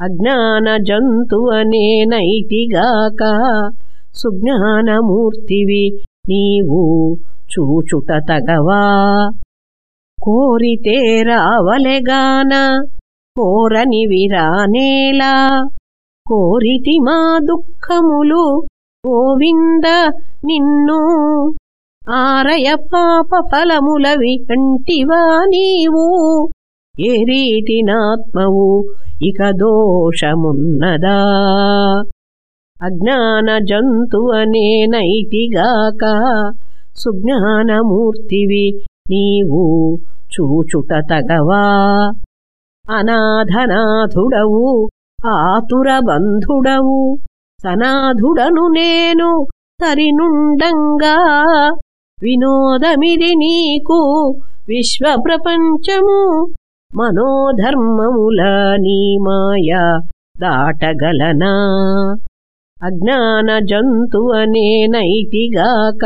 అజ్ఞాన జంతువనేనైతిగాక సుజ్ఞానమూర్తివి నీవు చూచుట తగవా. కోరితే రావలెగాన కోరని విరానేలా కోరితి మా దుఃఖములు గోవింద నిన్ను. ఆరయ పాప ఫలములవి అంటివా నీవు. ఏ రీతినాత్మవు ఇక దోషమున్నదా అజ్ఞాన జంతువనే నైతిగాక సుజ్ఞానమూర్తివి నీవు చూచుట తగవా. అనాథనాథుడవు ఆతుర బంధుడవు సనాథుడను నేను తరినుండంగా. వినోదమిది నీకు విశ్వప్రపంచము మనోధర్మముల నీ మాయ దాటగలనా? అజ్ఞాన జంతువనే నైతిగాక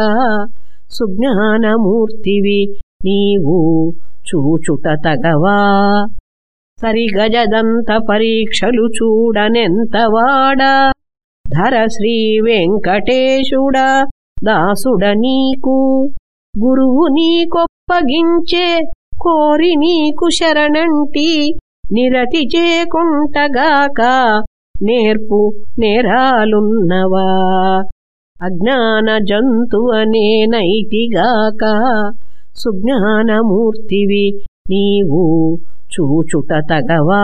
సుజ్ఞానమూర్తివి నీవు చూచుట తగవా? సరిగజదంత పరీక్షలు చూడనెంతవాడా? ధర శ్రీ వెంకటేశుడా దాసుడ నీకు గురువు నీకొప్పగించే కోరి నీకు శరణంటి నిరతి చేకుంటగాక నేర్పు నేరాలున్నవా? అజ్ఞాన జంతువనే జంతువనేనైతిగాక సుజ్ఞానమూర్తివి నీవు చూచుట తగవా?